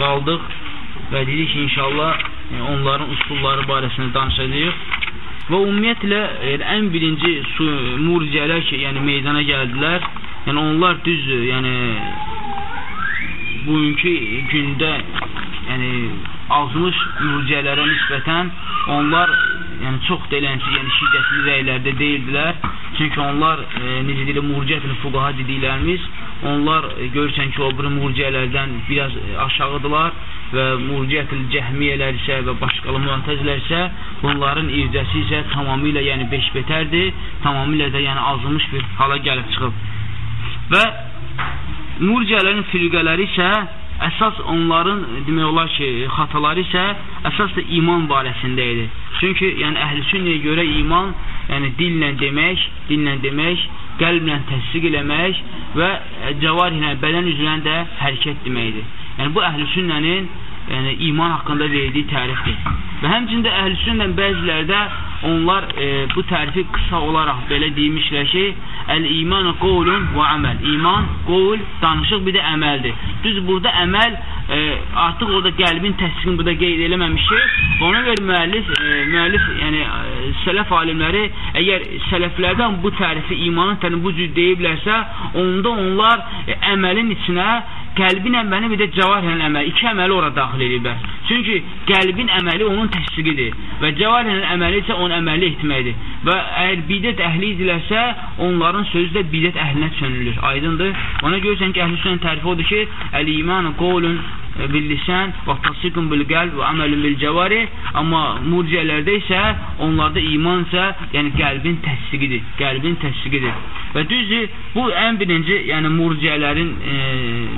qaldıq və dedik ki, inşallah yəni, onların usulları barəsində danışacağıq. Və ümumiyyətlə yəni, ən birinci su, murciyələr ki, yəni meydana gəldilər. Yəni onlar düz, yəni bugünkü gündə yəni azmış murciyələrə nisbətən onlar yəni çox deyilənci, yəni şiddətli rəylərdə deyildilər. Çünki onlar e, necə deyilir, murciyyətli fuqaha dediklərimiz, onlar e, görürsən ki, o bir murciyələrdən biraz e, aşağıdılar və murciyyətli cəhmiyyələr isə və başqalı müəntəzlər isə bunların ircəsi isə tamamilə yəni beşbetərdir, tamamilə də yəni azılmış bir hala gəlib çıxıb. Və murciyələrin firqələri isə əsas onların demək olar ki, xataları isə əsas da iman barəsində idi. Çünki yəni əhlüsünnəyə görə iman, yəni dillə demək, dillə demək, qəlblə təsdiq eləmək və cəvarihlə bədən üzrən də hərəkət deməkdir. Yəni bu əhlüsünnənin yəni iman haqqında verdiyi tərifdir. Və həmçində əhlüsünnə bəzilərdə onlar e, bu tərifi qısa olaraq belə deymişlər ki, əl-iman qovlun və əməl. İman, qovl, danışıq bir də əməldir. Düz burada əməl e, artıq orada qəlbin təsdiqini burada qeyd eləməmişik. Ona görə müəllif, e, müəllif yəni e, sələf alimləri əgər sələflərdən bu tərifi imanın tərini bu cür deyiblərsə, onda onlar e, əməlin içinə qəlbin əməli bir də cəvarhən əməli, iki əməli ora daxil ediblər. Çünki qəlbin əməli onun təsdiqidir və cəvarhən əməli isə onun əməli etməkdir. Və əgər bidət əhli idilərsə, onların sözü də bidət əhlinə çönülür. Aydındır? Ona görürsən ki, əhl-i sünnənin tərifi odur ki, əl-iman qolun bil-lisən və tasdiqun bil-qəlb və əməlun bil-cəvari amma murciyələrdə isə onlarda iman isə yəni qəlbin təsdiqidir qəlbin təsdiqidir və düzdür bu ən birinci yəni murciyələrin e,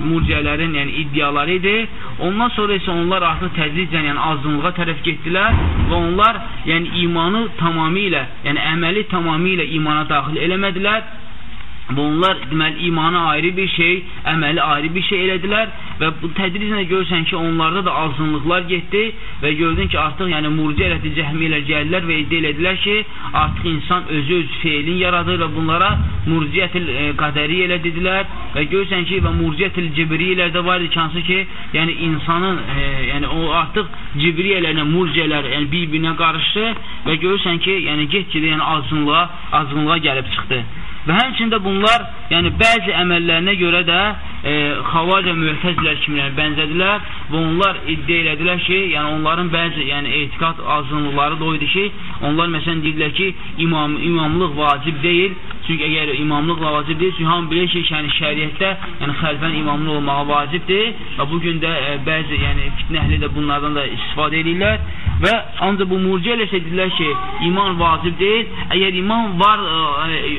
murciyələrin yəni iddiaları idi. Ondan sonra isə onlar artıq tədricən yəni azınlığa tərəf getdilər və onlar yəni imanı tamamilə yəni əməli tamamilə imana daxil eləmədilər Bunlar deməli imanı ayrı bir şey, əməli ayrı bir şey elədilər və bu tədriclə görürsən ki, onlarda da azınlıqlar getdi və gördün ki, artıq yəni murciələti cəhmiyələr gəldilər və iddia elədilər ki, artıq insan özü öz feilini yaradır və bunlara murciətil e, qədəri elə dedilər və görürsən ki, və murciətil cibriyələr də var idi hansı ki, yəni insanın, e, yəni o artıq cibriyələrlə murciələr yəni bir-birinə qarışdı və görürsən ki, yəni get-gedə yəni azınlığa, azınlığa gəlib çıxdı. Və həmçində bunlar, yəni bəzi əməllərinə görə də e, xavac və mühtəzlər kimləri bənzədilər və onlar iddia elədilər ki, yəni onların bəzi yəni etiqad azınlıqları da o idi ki, onlar məsələn deyirlər ki, imam, imamlıq vacib deyil, çünki əgər imamlıq vacib deyil, çünki hamı bilir ki, yəni şəriətdə yəni xəlfən imamlıq olmağa vacibdir və bu gün də e, bəzi yəni fitnə əhli də bunlardan da istifadə edirlər və ancaq bu murciə ilə deyirlər ki, iman vacib deyil, əgər iman var, ə, e,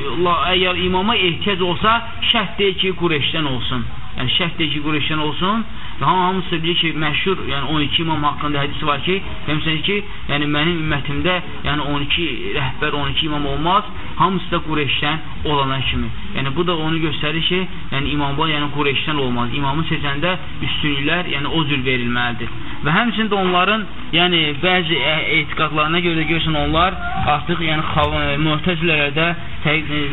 əgər imama ehtiyac olsa, şərt deyil ki, Qureyşdən olsun. Yəni şərt deyil ki, Qureyşdən olsun. Və hamısı bilir ki, məşhur, yəni 12 imam haqqında hədis var ki, demişsən ki, yəni mənim ümmətimdə, yəni 12 rəhbər, 12 imam olmaz, hamısı da Qureyşdən olana kimi. Yəni bu da onu göstərir ki, yəni imamlar yəni Qureyşdən olmaz. İmamı seçəndə üstünlüklər, yəni o cür verilməlidir. Və həmçində onların, yəni bəzi e, etiqadlarına görə görürsən onlar artıq yəni mühtəzilərə də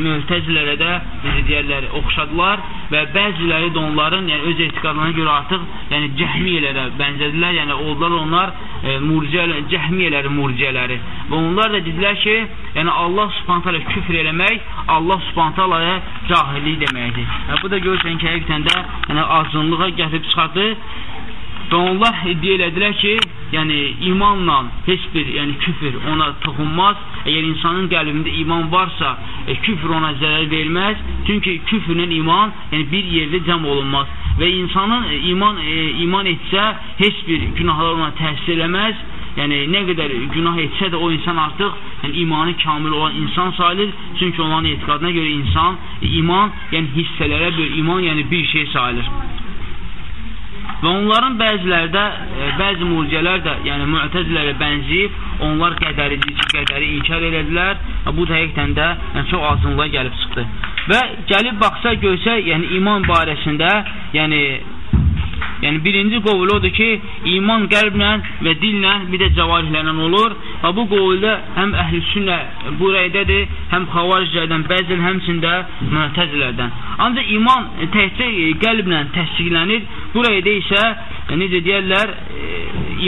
mühtəzilərə də necə deyərlər, oxşadılar və bəziləri də onların yəni öz etiqadlarına görə artıq yəni cəhmiyələrə bənzədilər, yəni oldular onlar e, murciə, cəhmiyələri murciələri və onlar da dedilər ki, yəni Allah subhanət hələ küfr eləmək Allah subhanət hələyə cahillik deməkdir. Yəni, bu da görürsən ki, həqiqətən də yəni, azınlığa gətirib çıxardı və onlar iddia elədilər ki, yəni imanla heç bir yəni küfr ona toxunmaz. Əgər insanın qəlbində iman varsa, e, küfr ona zərər verməz. Çünki küfrlə iman yəni bir yerdə cəm olunmaz və insanın e, iman e, iman etsə heç bir günahlar ona təsir eləməz. Yəni nə qədər günah etsə də o insan artıq yəni imanı kamil olan insan sayılır. Çünki onların etiqadına görə insan iman yəni hissələrə bir iman yəni bir şey sayılır. Və onların bəziləri də, e, bəzi murcələr də, yəni müətəzilərə bənzəyib, onlar qədəri, qədəri inkar elədilər bu da həqiqdən də yəni, çox azınlığa gəlib çıxdı. Və gəlib baxsa, görsə, yəni iman barəsində, yəni Yəni birinci qovul odur ki, iman qəlblə və dillə, bir də cavarihlərlə olur. Və bu qovulda həm əhlüsünnə bu rəydədir, həm xavariclərdən, bəzən həmçində müətəzilərdən. Ancaq iman təhcə qəlblə təsdiqlənir. Bu rəydə isə e, necə deyərlər, e,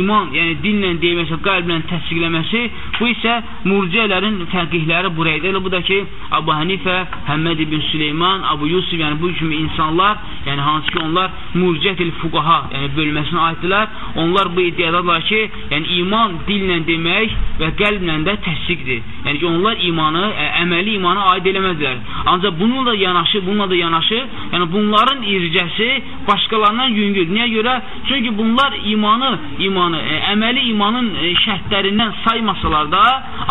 iman, yəni dillə deyilməsi, qəlblə təsdiqləməsi, bu isə murciyələrin fəqihləri buraya deyil. Bu da ki, Abu Hanifə, Həmməd ibn Süleyman, Abu Yusuf, yəni bu kimi insanlar, yəni hansı ki, onlar murciyyətil fuqaha, yəni bölməsinə aiddirlər. Onlar bu iddiadadılar ki, yəni iman dillə demək və qəlblə də təsdiqdir. Yəni ki, onlar imanı, ə, əməli imana aid eləmədilər. Ancaq bununla da yanaşı, bununla da yanaşı, yəni bunların ircəsi başqalarından yüngül. Niyə görə? Çünki bunlar imanı, imanı, ə, əməli imanın ə, şərtlərindən saymasalar da,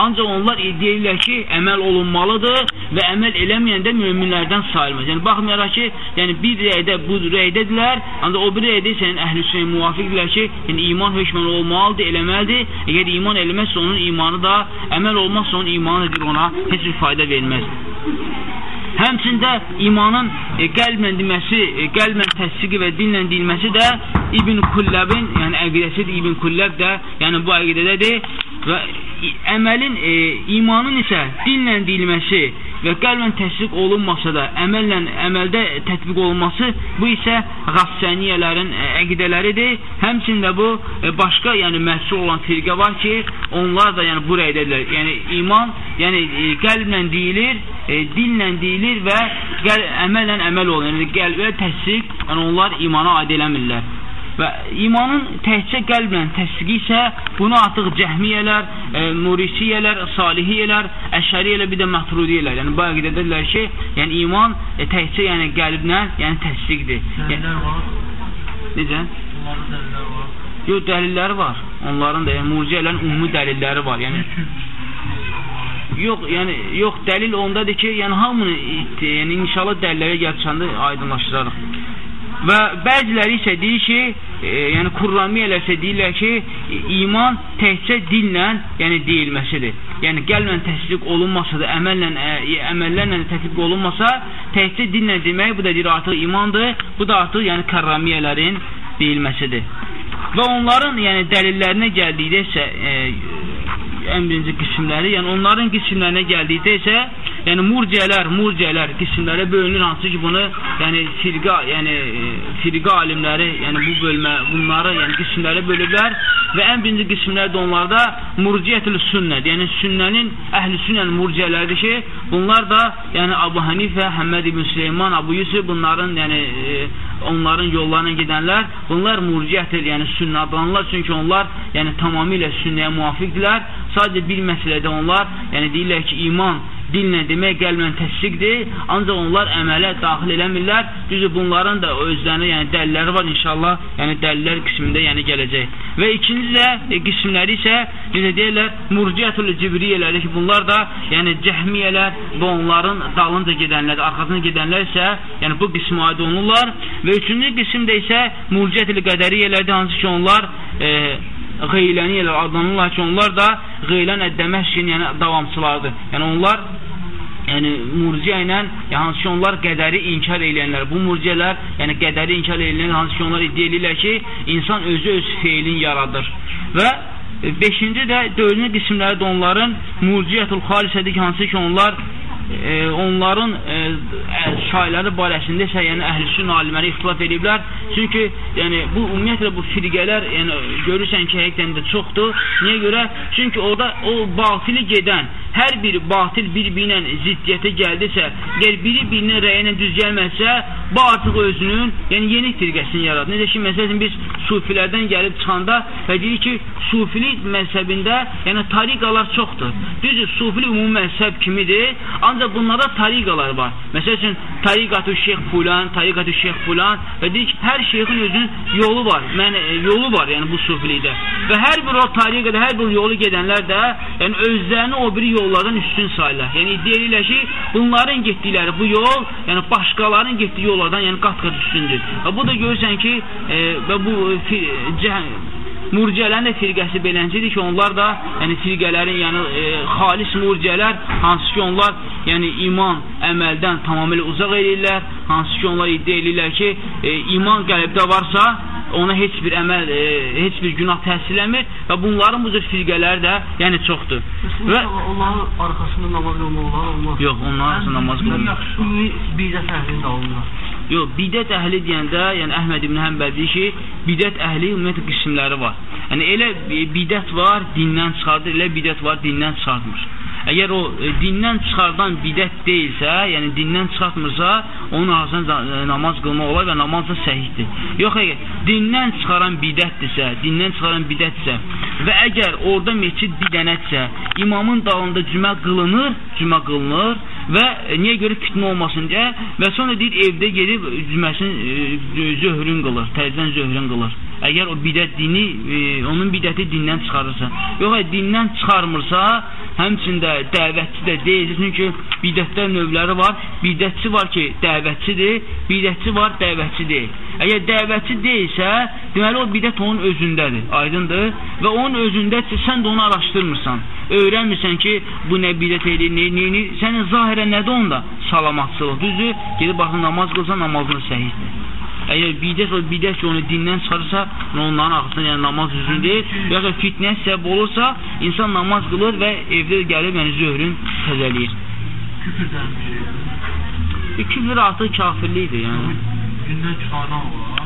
ancaq onlar deyirlər ki, əməl olunmalıdır və əməl eləməyəndə möminlərdən sayılmaz. Yəni baxmayaraq ki, yəni bir rəydə bu rəydədirlər, ancaq o bir rəydə isə yəni, əhlüsünnə müvafiqdirlər ki, yəni iman hökmən olmalıdır, eləməlidir. Əgər iman eləməzsə onun imanı da, əməl olmazsa onun imanı ona heç bir fayda verməz. Həmçində imanın e, qəlblə deməsi, e, qəlblə təsdiqi və dinlə deyilməsi də İbn Kulləbin, yəni əqidəsidir İbn Kulləb də, yəni bu əqidədədir və əməlin, e, imanın isə dinlə deyilməsi və qəlbən təsdiq olunmasa da əməllə əməldə tətbiq olunması bu isə qassəniyələrin e, əqidələridir. Həmçində bu e, başqa, yəni məhsul olan firqə var ki, onlar da yəni bu rəydədirlər. Yəni iman, yəni e, qəlblə deyilir, e, dillə deyilir və qəl əməllə əməl olur. Yəni qəlbə təsdiq, yəni onlar imana aid eləmirlər. Və imanın təhcə qəlblə təsdiqi isə bunu artıq cəhmiyyələr, e, murisiyələr, salihiyələr, əşəriyələr, bir də məhrudiyələr. Yəni bu əqidədədirlər ki, yəni iman e, təhcə yəni qəlblə, yəni təsdiqdir. Dəlillər var. Necə? Onların dəlilləri var. Yox, dəlilləri var. Onların da yəni murciyələrin ümumi dəlilləri var. Yəni Yox, yəni yox, dəlil ondadır ki, yəni hamını yəni inşallah dəlillərə gəlçəndə aydınlaşdırarıq. Və bəziləri isə deyir ki, e, yəni Qurramiyələr isə deyirlər ki, iman təkcə dillə, yəni deyilməsidir. Yəni qəlblə təsdiq olunmasa da, əməllə, ə, e, əməllərlə təsdiq olunmasa, təkcə dillə demək bu da deyir artıq imandır. Bu da artıq yəni Qurramiyələrin deyilməsidir. Və onların yəni dəlillərinə gəldikdə isə e, ən birinci qismləri, yəni onların qismlərinə gəldikdə isə, yəni murciyələr, murciyələr qismlərə bölünür, hansı ki bunu, yəni firqa, yəni e, firqa alimləri, yəni bu bölmə, bunları, yəni qismlərə bölüblər və ən birinci qismlər də onlarda murciyyətül sünnədir. Yəni sünnənin əhli sünnənin murciyələridir ki, bunlar da yəni Abu Hanifə, Həmməd ibn Süleyman, Abu Yusuf bunların yəni e, onların yollarına gedənlər, bunlar murciyyətdir, yəni sünnə adlanırlar, çünki onlar yəni tamamilə sünnəyə müvafiqdirlər. Sadəcə bir məsələdə onlar, yəni deyirlər ki, iman dillə demək qəlblə təsdiqdir, ancaq onlar əmələ daxil eləmirlər. Düzdür, bunların da özlərinə yəni dəlilləri var inşallah, yəni dəlillər qismində yəni gələcək. Və ikinci də e, qismləri isə necə deyirlər, murciyyətul cibriyyələri ki, bunlar da yəni cəhmiyyələr və onların dalınca gedənlər, arxasına gedənlər isə yəni bu qismə aid olunurlar. Və üçüncü qismdə isə murciyyətul qədəriyyələrdir, hansı ki onlar e, qeyləniyələr adlanırlar ki, onlar da qeylən əddəməşkin, yəni davamçılardır. Yəni onlar yəni murciə ilə yəni, hansı ki onlar qədəri inkar edənlər. Bu murciələr, yəni qədəri inkar edənlər hansı ki onlar iddia edirlər ki, insan özü öz feilini yaradır. Və beşinci də dördüncü qismləri də onların murciətul xalisədir ki, hansı ki onlar e, onların e, şairləri barəsində isə yəni əhlüsün alimləri ixtilaf ediblər. Çünki yəni bu ümumiyyətlə bu firqələr yəni görürsən ki, həqiqətən də çoxdur. Niyə görə? Çünki orada o batili gedən hər bir batil bir-birinə ziddiyyətə gəldisə, əgər biri birinin rəyinə düz gəlməsə, bu artıq özünün, yəni yeni firqəsini yaradır. Necə ki, məsələn, biz sufilərdən gəlib çıxanda və deyirik ki, sufilik məzhəbində, yəni tariqalar çoxdur. Düzdür, sufili ümumi məzhəb kimidir, ancaq bunlarda tariqalar var. Məsəl üçün, tariqatü şeyx fulan, tariqatü şeyx fulan və deyir ki, hər şeyxin özünün yolu var, yəni yolu var, yəni bu sufilikdə. Və hər bir o tariqada, hər bir yolu gedənlər də, yəni özlərini o biri yollardan üstün sayırlar. Yəni iddia edirlər ki, bunların getdikləri bu yol, yəni başqalarının getdiyi yollardan yəni qat-qat üstündür. Və bu da görürsən ki, e, və bu e, Murciyələrin də firqəsi beləncidir ki, onlar da yəni firqələrin, yəni e, xalis murciyələr, hansı ki, onlar yəni iman əməldən tamamilə uzaq edirlər, hansı ki, onlar iddia edirlər ki, e, iman qəlbdə varsa, ona heç bir əməl, e, heç bir günah təhsil eləmir və bunların bu cür firqələri də yəni çoxdur. Və onların arxasında namaz qılmaq olar, olmaz. Yox, onların arxasında namaz qılmaq. Yaxşı, birdə fərqində olunur. Yox, bidət əhli deyəndə, yəni Əhməd ibn Həmbəl deyir ki, bidət əhli ümumiyyətlə qismləri var. Yəni elə bidət var, dindən çıxardır, elə bidət var, dindən çıxartmır. Əgər o e, dindən çıxardan bidət deyilsə, yəni dindən çıxartmırsa, onun arasında e, namaz qılmaq olar və namaz da səhihdir. Yox, əgər dindən çıxaran bidətdirsə, dindən çıxaran bidətsə və əgər orada meçid bir dənətsə, imamın dalında cümə qılınır, cümə qılınır və niyə görə fitnə olmasın deyə və sonra deyir evdə gedib cüməsini e, zöhrün qılır, təzədən zöhrün qılır. Əgər o bidət dini, e, onun bidəti dindən çıxarırsa. Yox, dindən çıxarmırsa, həmçində dəvətçi də deyil. Çünki bidətlər növləri var. Bidətçi var ki, dəvətçidir, bidətçi var, dəvətçi deyil. Əgər dəvətçi deyilsə, deməli o bidət onun özündədir, aydındır? Və onun özündədirsə, sən də onu araşdırmırsan. Öyrənmirsən ki, bu nə bidət edir, nə, nə, nə, sənin zahirən nədir onda? Salamatçılıq, düzdür? Gedib baxın, namaz qılsa, namazın səhihdir. Əgər bidət o bidət ki, onu dindən çıxarırsa, onların arxasında yəni namaz düzgün deyil, və ya fitnə səbəb olursa, insan namaz qılır və evdə gəlib yəni zöhrün təzələyir. Küfürdən bir Küfür artıq kafirlikdir, yəni. Gündən çıxaran var.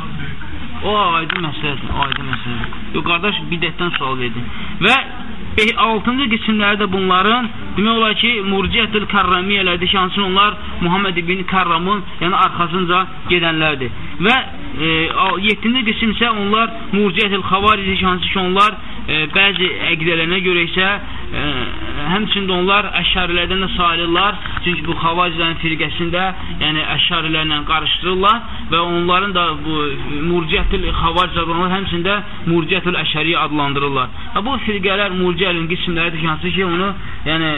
O aydın məsələdir, aydın məsələdir. Yox, qardaş bidətdən sual verdi. Və 6-cı qismləri də bunların demək olar ki, Murciətül Kərramiyyələrdir ki, hansını onlar Muhammed ibn Kərramın yəni arxasınca gedənlərdir. Və e, 7-ci qism isə onlar Murciətül Xavarici ki, hansı ki, onlar e, bəzi əqidələrinə görə isə e, həmçində onlar əşarilərdən də sayılırlar. Çünki bu xavaclərin firqəsində, yəni əşarilərlə qarışdırırlar və onların da bu murciətül xavaclar onlar həmçində murciətül əşəri adlandırırlar. Və bu firqələr murciənin qismləridir ki, hansı ki, onu yəni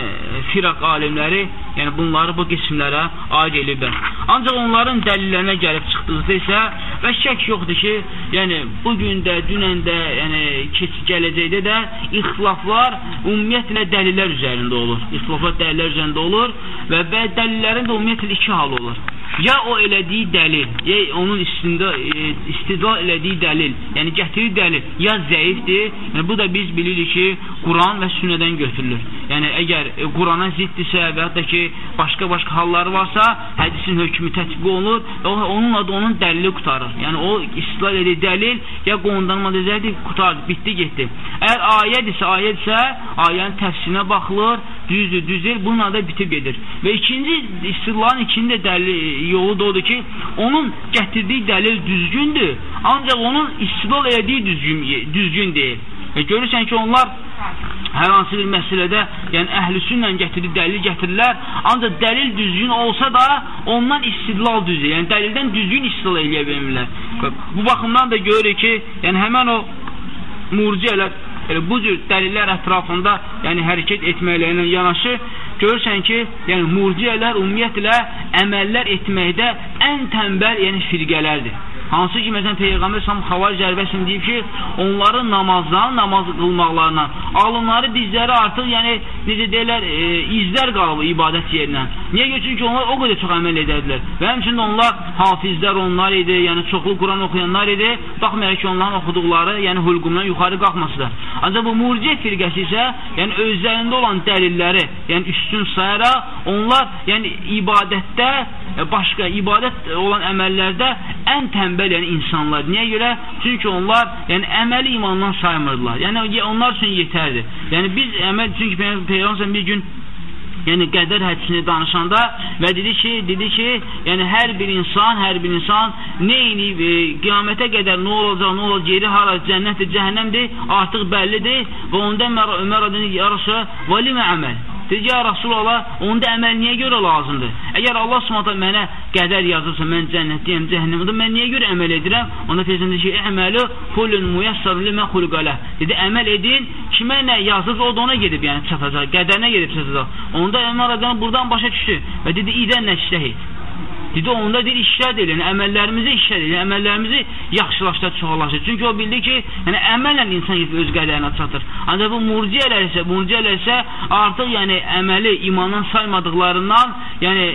firaq alimləri yəni bunları bu qismlərə aid eliblər. Ancaq onların dəlillərinə gəlib çıxdıqda isə və şək yoxdur ki, yəni bu gün də, dünən də, yəni keç gələcəkdə də ixtilaflar ümumiyyətlə dəlillər üzərində olur. İxtilaflar dəlillər üzərində olur və dəlillərin də ümumiyyətlə iki hal olur ya o elədiyi dəlil, ya onun istində, e, istidlal elədiyi dəlil, yəni gətirir dəlil, ya zəifdir, yəni bu da biz bilirik ki, Quran və sünnədən götürülür. Yəni əgər e, Qurana ziddirsə və hətta ki, başqa-başqa halları varsa, hədisin hökmü tətbiq olunur və onunla da onun dəlili qutarır. Yəni o istidlal edir dəlil, ya qondanma dezərdir, qutarır, bitdi, getdi. Əgər ayədirsə, ayədirsə, ayənin təfsirinə baxılır, düzdür, düzdür, bununla da bitib gedir. Və ikinci istidlalın ikinci də dəlil yolu da odur ki, onun gətirdiyi dəlil düzgündür, ancaq onun istidlal elədiyi düzgün, düzgün deyil. Və görürsən ki, onlar hər hansı bir məsələdə, yəni əhlüsünlə gətirdiyi dəlil gətirirlər, ancaq dəlil düzgün olsa da ondan istidlal düzdür. Yəni dəlildən düzgün istidlal eləyə bilmirlər. Bu baxımdan da görürük ki, yəni həmən o murciyələr elə bu cür dəlillər ətrafında yəni hərəkət etməklərlə yanaşı görürsən ki, yəni murciyələr ümumiyyətlə əməllər etməkdə ən tənbəl yəni firqələrdir. Hansı ki, məsələn, Peyğəmbər sam xavar zərbəsini deyib ki, onların namazdan, namaz qılmaqlarından, alınları, dizləri artıq, yəni, necə deyirlər, e, izlər qalıb ibadət yerinə. Niyə görə? Çünki onlar o qədər çox əməl edərdilər. Və həmçində onlar hafizlər onlar idi, yəni çoxlu Quran oxuyanlar idi. Baxmayaraq ki, onların oxuduqları, yəni hulqumdan yuxarı qalxmasıdır. Ancaq bu murciə firqəsi isə, yəni özlərində olan dəlilləri, yəni üstün sayaraq, onlar, yəni ibadətdə, e, başqa ibadət olan əməllərdə ən tənbəl yəni insanlar. Niyə görə? Çünki onlar yəni əməli imandan saymırdılar. Yəni onlar üçün yetərdir. Yəni biz əməl çünki Peyğəmbər bir gün yəni qədər hədisini danışanda və dedi ki, dedi ki, yəni hər bir insan, hər bir insan nə edib, e, qiyamətə qədər nə olacaq, nə olacaq, yeri hara, cənnətdir, cəhənnəmdir, artıq bəllidir və onda Ömər, Ömər adını yarışı, və limə əməl. Dedi, ya Rasulallah, onda əməl niyə görə lazımdır? Əgər Allah subhanətə mənə qədər yazırsa, mən cənnətdəyəm, cəhənnəmdə, mən niyə görə əməl edirəm? Onda Peyğəmbər deyir ki, əməli kulun muyassar limə xulqalə. Dedi, əməl edin, kimə nə yazırsa, o da ona gedib, yəni çatacaq, qədərinə gedib çatacaq. Onda Ömər rəziyallahu buradan başa düşdü və dedi, idən nəştəhid. Dedi, onda deyir, işləd elin, əməllərimizi işləd elin, əməllərimizi yaxşılaşdır, çoxalaşdır. Çünki o bildi ki, yəni əməllə insan öz qədərinə çatır. Ancaq bu murciyələr isə, murciyələr isə artıq yəni əməli imandan saymadıqlarından, yəni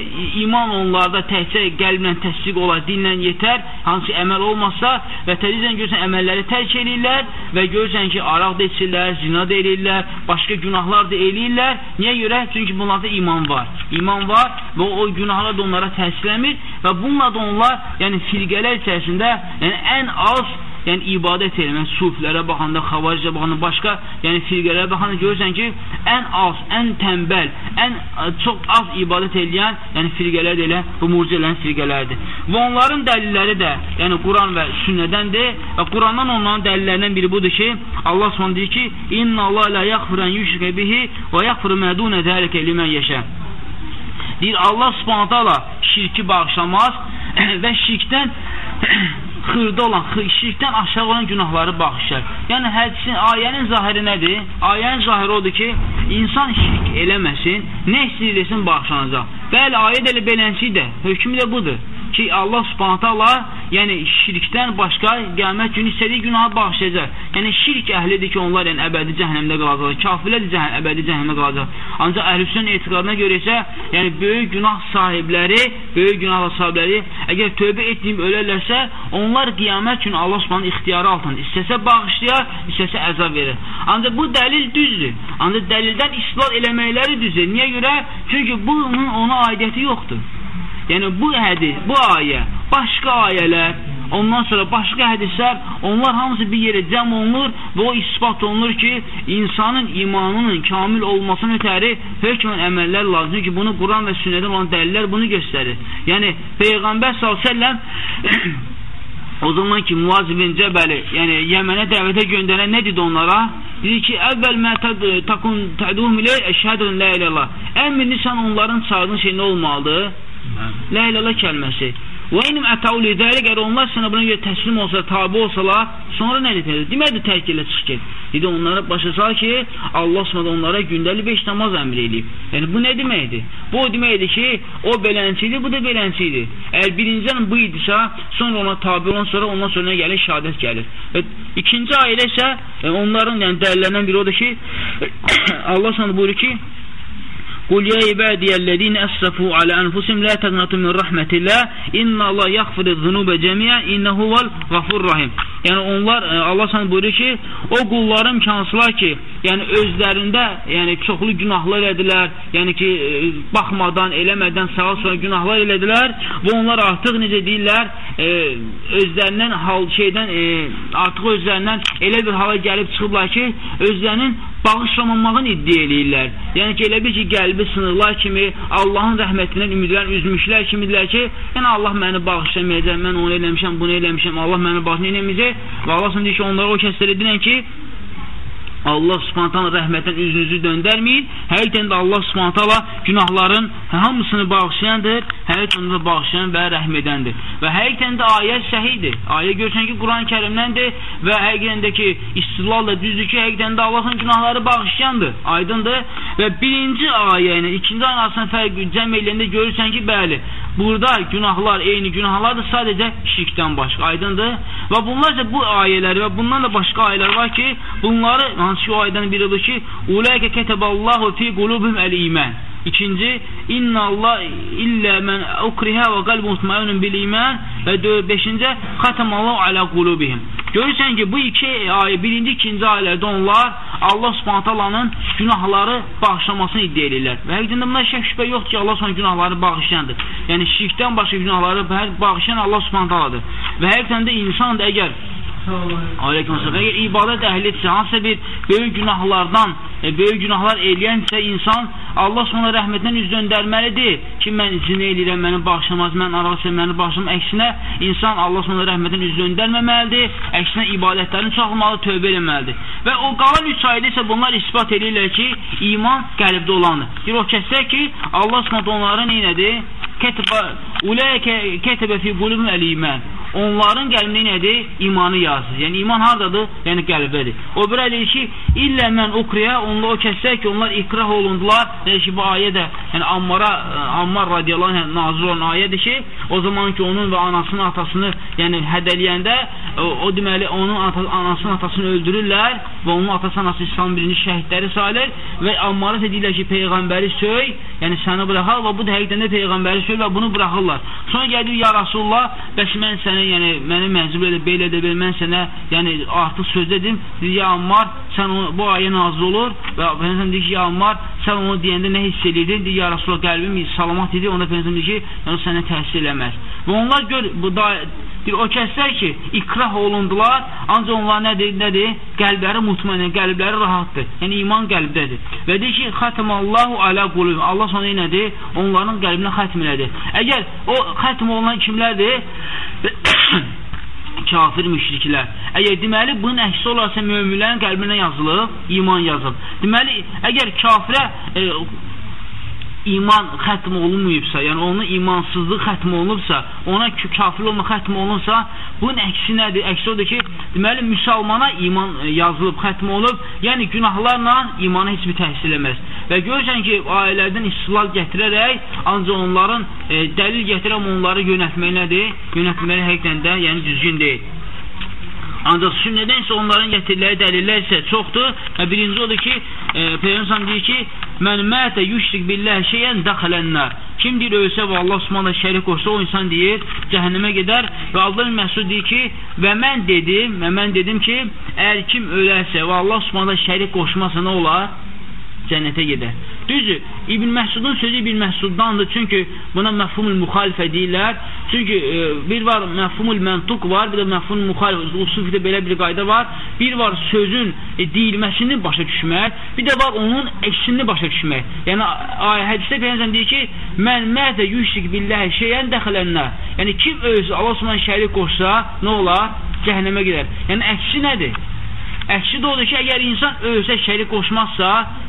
iman onlarda təkcə qəlblə təsdiq olar, dinlə yetər, hansı əməl olmazsa və tədricən görsən əməlləri tərk eləyirlər və görürsən ki, araq da içirlər, zina da eləyirlər, başqa günahlar da eləyirlər. Niyə görə? Çünki bunlarda iman var. İman var və o günahlar da onlara təsir eləmir və bununla da onlar, yəni firqələr içərisində, yəni ən az yəni ibadət eləmək, sufilərə baxanda, xavaricə baxanda, başqa, yəni firqələrə baxanda görürsən ki, ən az, ən tənbəl, ən çox az ibadət eləyən, yəni firqələr də elə bu murcələrin firqələrdir. Və onların dəlilləri də, yəni Quran və sünnədəndir və Qurandan onların dəlillərindən biri budur ki, Allah Subhanahu deyir ki, "İnna Allah la yaghfiru yushrike bihi və yaghfiru ma dun zalika limen yasha." Deyir Allah Subhanahu taala şirki bağışlamaz və şirkdən xırda olan, şirkdən aşağı olan günahları bağışlar. Yəni hədisin, ayənin zahiri nədir? Ayənin zahiri odur ki, insan şirk eləməsin, nə istəyir eləsin bağışlanacaq. Bəli, ayə də elə beləncikdir, hökmü də budur ki, Allah subhanətə Allah yəni şirkdən başqa qiyamət günü istədiyi günahı bağışlayacaq. Yəni şirk əhlidir ki, onlar yəni əbədi cəhənnəmdə qalacaq. Kafirlər də cəhən, əbədi cəhənnəmdə qalacaq. Ancaq əhlüsün etiqadına görə isə, yəni böyük günah sahibləri, böyük günah sahibləri əgər tövbə etdiyim ölərlərsə, onlar qiyamət günü Allah Subhanahu ixtiyarı altında istəsə bağışlayar, istəsə əzab verir. Ancaq bu dəlil düzdür. Ancaq dəlildən islah eləməkləri düzdür. Niyə görə? Çünki bunun ona aidiyyəti yoxdur. Yəni bu hədis, bu ayə, başqa ayələr, ondan sonra başqa hədislər, onlar hamısı bir yerə cəm olunur və o ispat olunur ki, insanın imanının kamil olmasına ötəri hökmən əməllər lazımdır ki, bunu Quran və sünnədən olan dəlillər bunu göstərir. Yəni Peyğəmbər s.ə.v o zaman ki, Muaz ibn Cəbəli, yəni Yəmənə dəvətə göndərən nə dedi onlara? Dedi ki, əvvəl mə takun təduhum ilə əşhədun lə ilə Allah. Ən birinci sən onların çağırdığın şey nə olmalıdır? La ilalə kəlməsi. Və inim ətəu lidəlik, əgər onlar sənə buna görə təslim olsa, tabi olsalar, sonra nə edir? Demədir, tərk elə çıx get. Dedi, onlara başa sal ki, Allah s.ə. onlara gündəli 5 namaz əmr eləyib. Yəni, bu nə deməkdir? Bu deməkdir ki, o belənçidir, bu da belənçidir. Əgər birincən bu idisə, sonra ona tabi olan, sonra ondan sonra gəlir, şəhadət gəlir. Və ikinci ailə isə, yəni, onların yəni, dəlillərindən biri odur ki, Allah s.ə. buyurur ki, Qul ya ibadiyəllezine əsrafu alə anfusihim la taqnatu min rahmetillah. İnna Allah yaghfiru zunuba cemiyan innehu vel gafur rahim. Yəni onlar e, Allah sən buyurur ki, o qullarım kansılar ki, yəni özlərində, yəni çoxlu günahlar elədilər, yəni ki, e, baxmadan, eləmədən sağa sola günahlar elədilər və onlar artıq necə deyirlər, e, özlərindən hal şeydən e, artıq özlərindən elə bir hala gəlib çıxıblar ki, özlərinin bağışlamamağını iddia eləyirlər. Yəni ki, elə bir ki, qəlbi sınırlar kimi, Allahın rəhmətindən ümidlər, üzmüşlər kimidirlər ki, yəni Allah məni bağışlamayacaq, mən onu eləmişəm, bunu eləmişəm, Allah məni bağışlamayacaq və Allah deyir ki, onlara o kəslərə deyən ki, Allah subhanətələ rəhmətdən üzünüzü döndərməyin. Həqiqətən də Allah subhanətələ günahların hamısını bağışlayandır, həqiqətən də bağışlayan və rəhm edəndir. Və həqiqətən də ayə səhidir. Ayə görsən ki, Quran-ı kərimdəndir və həqiqətən də ki, istilalla düzdür ki, həqiqətən də Allahın günahları bağışlayandır, aydındır. Və birinci ayə ilə ikinci ayə arasında fərq cəm eləyəndə görürsən ki, bəli, burada günahlar eyni günahlardır, sadəcə şirkdən başqa, aydındır. Və bunlar isə bu ayələri və bundan da başqa ayələr var ki, bunları hansı ki o ayədən biri odur ki, Ulaykə kətəbəllahu fi qulubihim əl-iman. İkinci, inna Allah illə mən ukrihə və qalb mutmainun bil iman və beşincə, xatamallahu alə qulubihim. Görürsən ki, bu iki ayə, birinci, ikinci ayələrdə onlar Allah subhantalanın günahları bağışlamasını iddia edirlər. Və həqiqətən də buna şək şübhə yoxdur ki, Allah subhantalanın günahları bağışlayandır. Yəni, şirkdən başqa günahları bağışlayan Allah subhantaladır. Və həqiqətən də insan da əgər Aleykümselam. Əgər ibadət əhlidirsə, hansısa bir böyük günahlardan, e, böyük günahlar eləyənsə insan Allah sonra rəhmətindən üz döndərməlidir ki, mən zinə eləyirəm, məni bağışlamaz, mən arası məni bağışlamaz. Əksinə, insan Allah sonra rəhmətindən üz döndərməməlidir, əksinə ibadətlərini çoxlamalı, tövbə eləməlidir. Və o qalan üç ayda isə bunlar ispat edirlər ki, iman qəlbdə olandır. Bir o kəslər ki, Allah sonra onlara neynədir? Kətibə, uləyəkə kətibə fi qulubun əl-iman onların qəlbində nədir? İmanı yazır. Yəni iman hardadır? Yəni qəlbdədir. O bir deyir ki, illə mən ukriyə, onda o kəslər ki, onlar ikrah olundular. Yəni ki, bu ayə də yəni Ammara Ammar radiyallahu anh nazil olan ayədir ki, o zaman ki, onun və anasının atasını yəni hədələyəndə o, o deməli onun ata, anasının atasını öldürürlər və onun atası anası İslam birinci şəhidləri sayılır və Ammara deyirlər ki, peyğəmbəri söy, yəni səni buraxar və bu da həqiqətən də peyğəmbəri söy və bunu buraxırlar. Sonra gəlir ya Rasulullah, bəs mən sənə yəni məni məcbur edib belə də belə mən sənə yəni artıq söz dedim. Dedi ya Ammar, sən onu, bu ayə nazil olur və Peyğəmbər deyir ki, ya Ammar, sən onu deyəndə nə hiss edirdin? Deyir ya Rasulullah, qəlbim salamat idi. Onda Peyğəmbər deyir ki, yəni sənə təsir eləməz. Və onlar gör bu da bir o kəslər ki, ikrah olundular, ancaq onlar nədir, nədir? Qəlbləri mutmainə, qəlbləri rahatdır. Yəni iman qəlbdədir. Və deyir ki, xatamallahu ala qulub. Allah sonra nədir? Onların qəlbinə xətm elədi. Əgər o xətm olunan kimlərdir? kafir müşriklər. Əgər deməli bunun əksi olarsa möminlərin qəlbinə yazılıb, iman yazılıb. Deməli, əgər kafirə e, iman xətm olunmayıbsa, yəni onun imansızlığı xətm olunubsa, ona kafir olma xətm olunsa, bunun əksi nədir? Əksi odur ki, deməli, müsəlmana iman e, yazılıb, xətm olub, yəni günahlarla imana heç bir təhsil eləməz. Və görürsən ki, ailələrdən istilal gətirərək, ancaq onların e, dəlil gətirəm onları yönətmək nədir? Yönətmələri həqiqdən də yəni düzgün deyil. Ancaq sünnədən isə onların gətirdikləri dəlillər isə çoxdur. Və birinci odur ki, e, Peyğəmbər deyir ki, "Mən mətə yüşrik billah şeyən dəxələnnar." Kim deyir ölsə və Allah Subhanahu şərik qoşsa, o insan deyir cəhənnəmə gedər və Allah Məsud deyir ki, və mən dedim, və mən dedim ki, əgər kim ölərsə və Allah Subhanahu şərik qoşmasa nə olar? Cənnətə gedər. Düzdür, İbn Məhsudun sözü İbn Məhsuddandır, çünki buna məfhumul müxalifə deyirlər. Çünki e, bir var məfhumul məntuq var, bir də məfhumul müxalifə. Usufidə belə bir qayda var. Bir var sözün e, deyilməsini başa düşmək, bir də var onun əksini başa düşmək. Yəni ayə hədisdə Peyğəmbər deyir ki, "Mən mədə yüşrik billahi şeyən dəxilənə." Yəni kim öz Allah Subhanahu şərik qoşsa, nə olar? Cəhənnəmə gedər. Yəni əksi nədir? Əksi də odur ki, əgər insan ölsə şərik qoşmazsa,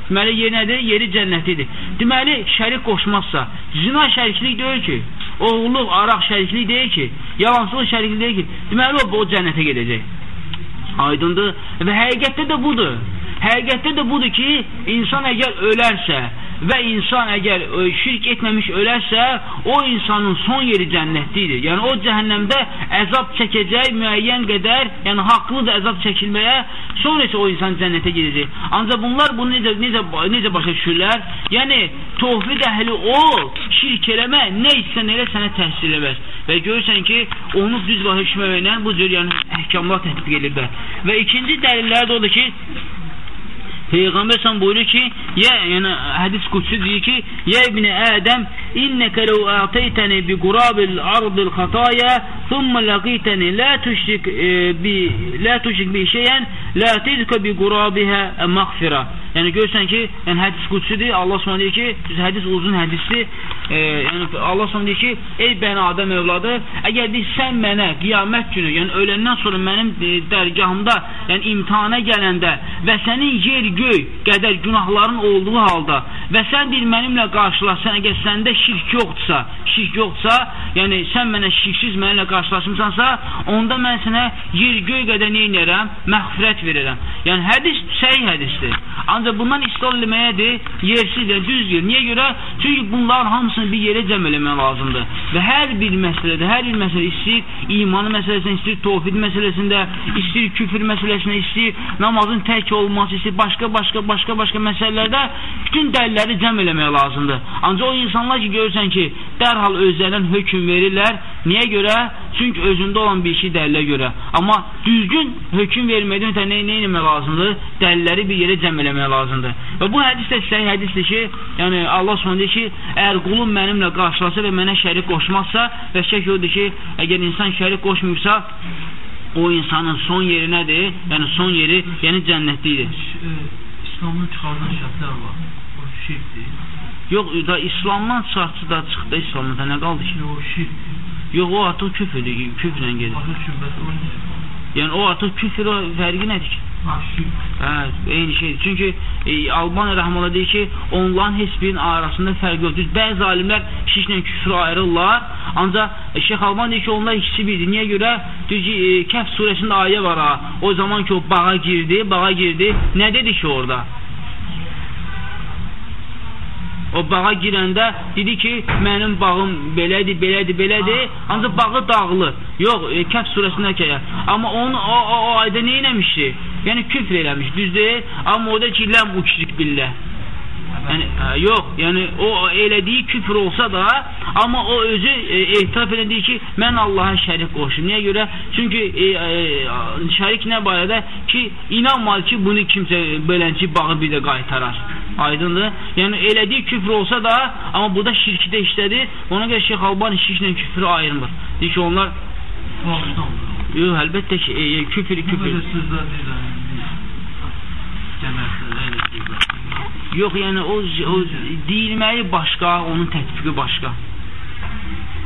deməli yer nədir? Yeri cənnətidir. Deməli, şərik qoşmazsa, zina şəriklik deyil ki, oğulluq, araq şəriklik deyil ki, yalansılıq şəriklik deyil ki, deməli o, o cənnətə gedəcək. Aydındır. Və həqiqətdə də budur. Həqiqətdə də budur ki, insan əgər ölərsə, və insan əgər ə, e, şirk etməmiş ölərsə, o insanın son yeri cənnətlidir. Yəni o cəhənnəmdə əzab çəkəcək müəyyən qədər, yəni haqlıdır əzab çəkilməyə, sonra isə o insan cənnətə gedəcək. Ancaq bunlar bunu necə necə necə başa düşürlər? Yəni tövhid əhli ol, şirk eləmə, nə etsən elə sənə təhsil eləməz. Və görürsən ki, onu düz başa düşməklə bu cür yəni əhkamlar tətbiq edirlər. Və ikinci dəlillər də odur ki, Peyğəmbər sən buyurur ki, ya yəni hədis qudsi deyir ki, ya ibn Ədəm innəkə ləv ətəytəni bi qurabil ardil xataya thumma laqitəni la tüşrik e, bi la tüşrik bi şeyən la tizkə bi qurabihə məğfirə. Yəni görürsən ki, yəni hədis qudsidir. Allah Subhanahu deyir ki, hədis uzun hədisdir. E, yəni Allah Subhanahu deyir ki, ey bəni Adəm övladı, əgər deyir, sən mənə qiyamət günü, yəni öləndən sonra mənim e, dərgahımda, yəni imtahana gələndə və sənin yer göy qədər günahların olduğu halda və sən deyir mənimlə qarşılaşsan, əgər səndə şirk yoxdursa, şirk yoxdursa, yəni sən mənə şirksiz mənimlə qarşılaşmısansa, onda mən sənə yer göy qədər nə edərəm? Məğfirət verərəm. Yəni hədis səhih hədisdir. Ancaq bundan istiqlal eləməyədir, yersizdir, düzdür. Niyə görə? Çünki bunların hamısını bir yerə cəm eləmək lazımdır. Və hər bir məsələdə, hər bir məsələ istəyir imanı məsələsində, istəyir tovhid məsələsində, istəyir küfür məsələsində, istəyir namazın tək olması, istəyir başqa-başqa, başqa-başqa məsələlərdə bütün dəlilləri cəm eləmək lazımdır. Ancaq o insanlar ki, görürsən ki, dərhal özlərindən hökm verirlər. Niyə görə? Çünki özündə olan bir şey dəlilə görə. Amma düzgün hökm verməkdən ötə nə, nə etmək lazımdır? Dəlilləri bir yerə cəm eləmək lazımdır. Və bu hədis də səhih hədisdir ki, yəni Allah Subhanahu deyir ki, əgər qulum mənimlə qarşılaşsa və mənə şərik qoşmazsa, və şək odur ki, əgər insan şərik qoşmursa, o insanın son yeri nədir? Yəni son yeri, yəni cənnətlidir. İslamdan çıxardan şərtlər var. O şirkdir. Yox, da İslamdan çıxartsı da çıxdı İslamdan nə qaldı ki? Yox, şirkdir. Yox, o artıq küfrdür, küfrlə gedir. Artıq küfr, o Yəni o artıq küfr fərqi nədir ki? Hə, eyni şeydir. Çünki e, Albaniya rəhməllah deyir ki, onların heç birinin arasında fərq yoxdur. Bəzi alimlər şirklə küfrü ayırırlar, ancaq e, Şeyx Alban deyir ki, onlar ikisi birdir. Niyə görə? Deyir ki, e, Kəhf surəsində ayə var ha. O zaman ki, o bağa girdi, bağa girdi. Nə dedi ki orada? O bağa girəndə dedi ki, mənim bağım belədir, belədir, belədir, ancaq bağı dağılır. Yox, e, Kəf surəsində ki, amma onu o, o, o ayda nə eləmişdi? Yəni küfr eləmiş, düzdür? Amma o da ki, ləm uçrik billə. Yəni, ə, yox, yəni o elədiyi küfr olsa da, amma o özü e, etiraf elədiyi ki, mən Allaha şərik qoşum. Niyə görə? Çünki e, e, şərik nə barədə ki, inanmadı ki, bunu kimsə belənçi bağı bir də qaytarar. Aydındır? Yəni elədiyi küfr olsa da, amma burada şirki də işlədi. Ona görə Şeyx Albani şirklə küfrü ayırmır. Deyir ki, onlar Bağışlanmır. yox, əlbəttə ki, e, küfr Bu küfr. qədər sözlər deyirəm. Cəmiyyətdə elə sözlər. Yox, yəni o, o deyilməyi başqa, onun tətbiqi başqa.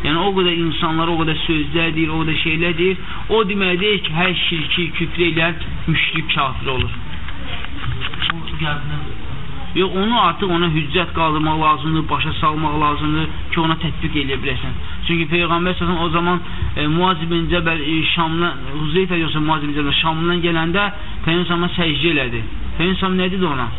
Yəni o qədər insanlar o qədər sözlər deyir, o qədər şeylər deyir. O demək deyir ki, hər şirki, küfr eləyən müşrik kafir olur. Yox, onu artıq ona hüccət qaldırmaq lazımdır, başa salmaq lazımdır ki, ona tətbiq eləyə biləsən. Çünki Peyğəmbər sallallahu o zaman e, Muaz ibn Cəbəl e, Şamdan, Huzeyfə yoxsa Muaz ibn Cəbəl Şamdan gələndə Peyğəmbər səcdə elədi. Peyğəmbər nə dedi ona?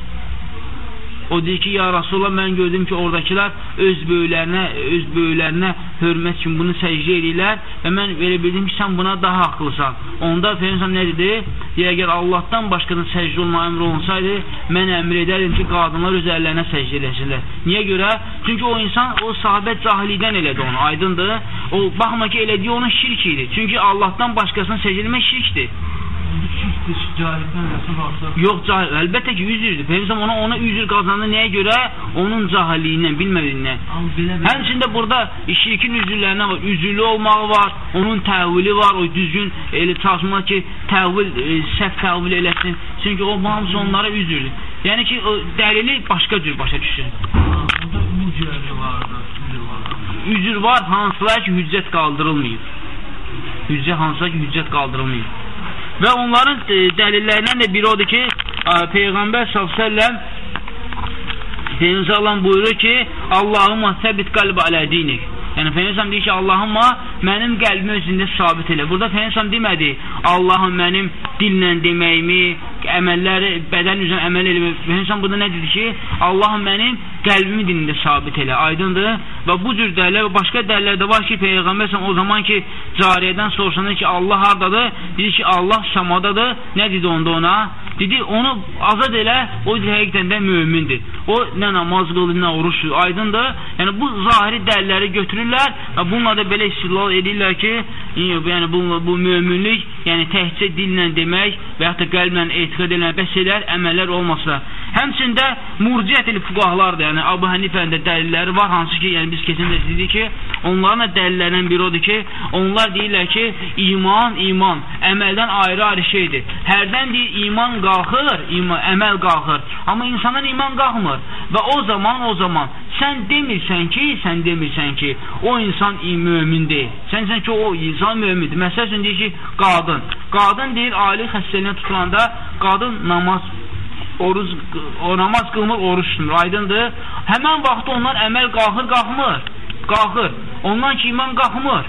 O deyir ki, ya Rasulullah mən gördüm ki, oradakılar öz böyüklərinə, öz böyüklərinə hörmət kimi bunu səcdə edirlər və mən belə bildim ki, sən buna daha haqlısan. Onda Peyğəmbər nə dedi? Deyir, əgər Allahdan başqasına səcdə olma əmr olunsaydı, mən əmr edərdim ki, qadınlar öz əllərinə səcdə eləsinlər. Niyə görə? Çünki o insan, o sahabət cahilidən elədi onu, aydındır. O, baxma ki, elədiyi onun şirk idi. Çünki Allahdan başqasına səcdə eləmək şirkdir. Şirkdir, cahildən rəsul artıq. Yox, cahil, əlbəttə ki, üzürdür. Peyğəmbər ona ona üzür qazandı. Nəyə görə? Onun cahilliyindən, bilmədiyindən. Həmçində burada şirkin üzürlərinə var, üzürlü olmağı var, onun təhvili var, o düzgün elə çalışmaq ki, təhvil, e, səhv təhvil eləsin. Çünki o hamısı onlara üzürdür. Yəni ki, o dəlili başqa cür başa düşür. burada mucizeler vardı, üzür vardı. Üzür var, hansılar ki, hüccət qaldırılmayıb. Hüccət hansılar ki, hüccət qaldırılmayıb. Və onların e, dəlillərindən də biri odur ki, a, Peyğəmbər s.ə.v Peyğəmbər Allah buyurur ki, Allahumma səbit qalb alə dinik. Yəni Peyğəmbər deyir ki, Allahumma mənim qəlbimi özündə sabit elə. Burada Peyğəmbər demədi, Allahım mənim dillə deməyimi, əməlləri, bədən üzrə əməl eləmək. Peyğəmbər burada nə dedi ki, Allahım mənim qəlbimi dinində sabit elə. Aydındır? Və bu cür dəlillər və başqa dəlillər də var ki, Peyğəmbər o zaman ki, cariyədən soruşanda ki, Allah hardadır? Dedi ki, Allah səmadadır. Nə dedi onda ona? Dedi, onu azad elə, o həqiqətən də mömindir. O nə namaz qılır, nə oruç tutur. Aydındır? Yəni bu zahiri dəlilləri götürürlər və bununla da belə istilal edirlər ki, yəni bu, bu möminlik, yəni təhcə dillə demək və yaxud da qəlblə etiqad edilən bəs edər, əməllər olmasa. Həmçində murciyyətli fuqahlar da, yəni Abu Hənifənin də dəlilləri var, hansı ki, yəni biz keçən də dedik ki, onların da dəlillərindən biri odur ki, onlar deyirlər ki, iman, iman, əməldən ayrı-ayrı şeydir. Hərdən deyir, iman qalxır, iman, əməl qalxır, amma insandan iman qalxmır. Və o zaman, o zaman sən demirsən ki, sən demirsən ki, o insan mömin deyil. Sən sən ki, o insan mömindir. Məsəl üçün deyir ki, qadın. Qadın deyir, ali xəstəliyinə tutulanda qadın namaz oruz o namaz qılmır, oruç tutur. Aydındır? Həmin vaxtda ondan əməl qalxır, qalxmır. Qalxır. Ondan ki iman qalxmır.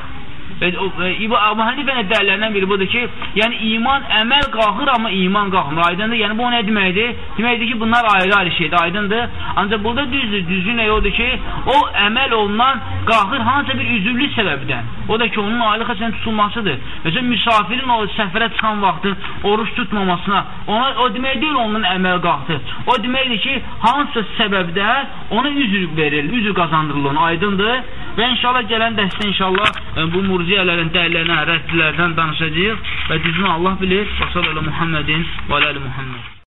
Əbu Hənifənin dəlillərindən biri budur ki, yəni iman əməl qalxır, amma iman qalxmır. Aydındır? Yəni bu nə deməkdir? Deməkdir ki, bunlar ayrı-ayrı şeydir. Aydındır? Ancaq burada düzdür, düzgün nə odur ki, o əməl olunan qalxır hansısa bir üzürlük səbəbdən. O da ki, onun aylı xəsən tutulmasıdır. Məsələn, müsafirin o səfərə çıxan vaxtı oruç tutmamasına, ona o demək deyil onun əməl qalxdı. O deməkdir ki, hansısa səbəbdən ona üzr verilir, üzr qazandırılır. Aydındır? Və inşallah gələn dərsdə inşallah e, bu murciyələrin dəlillərinə, rəddlərdən danışacağıq və düzünü Allah bilir. Və sallallahu Muhammedin və aləli Muhammed.